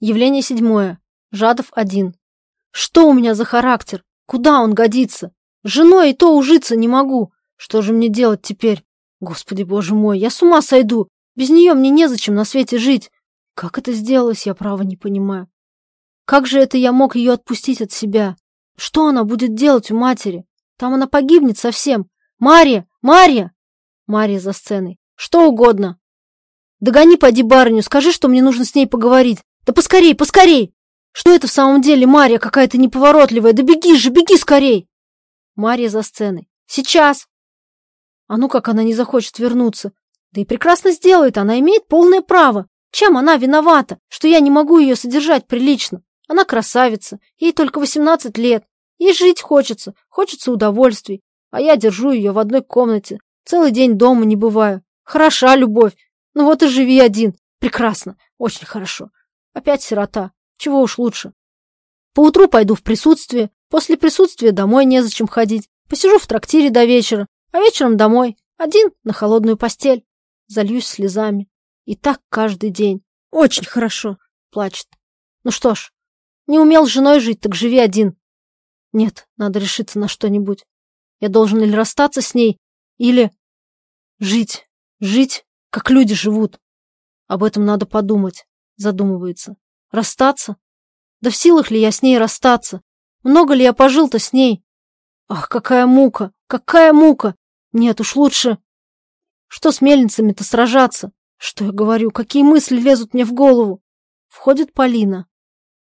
Явление седьмое. Жадов один. Что у меня за характер? Куда он годится? Женой и то ужиться не могу. Что же мне делать теперь? Господи, боже мой, я с ума сойду. Без нее мне незачем на свете жить. Как это сделалось, я право не понимаю. Как же это я мог ее отпустить от себя? Что она будет делать у матери? Там она погибнет совсем. Мария! Мария! Мария за сценой. Что угодно. Догони, поди барыню, скажи, что мне нужно с ней поговорить. Да поскорей, поскорей! Что это в самом деле, Мария какая-то неповоротливая? Да беги же, беги скорей! Мария за сценой. Сейчас! А ну как она не захочет вернуться? Да и прекрасно сделает, она имеет полное право. Чем она виновата, что я не могу ее содержать прилично? Она красавица, ей только 18 лет. Ей жить хочется, хочется удовольствий. А я держу ее в одной комнате. Целый день дома не бываю. Хороша любовь. Ну вот и живи один. Прекрасно. Очень хорошо. Опять сирота. Чего уж лучше. Поутру пойду в присутствие. После присутствия домой незачем ходить. Посижу в трактире до вечера. А вечером домой. Один на холодную постель. Зальюсь слезами. И так каждый день. Очень хорошо. Плачет. Ну что ж, не умел с женой жить, так живи один. Нет, надо решиться на что-нибудь. Я должен или расстаться с ней, или жить, жить, как люди живут. Об этом надо подумать, задумывается. Расстаться? Да в силах ли я с ней расстаться? Много ли я пожил-то с ней? Ах, какая мука, какая мука! Нет уж лучше... Что с мельницами-то сражаться? Что я говорю, какие мысли лезут мне в голову? Входит Полина.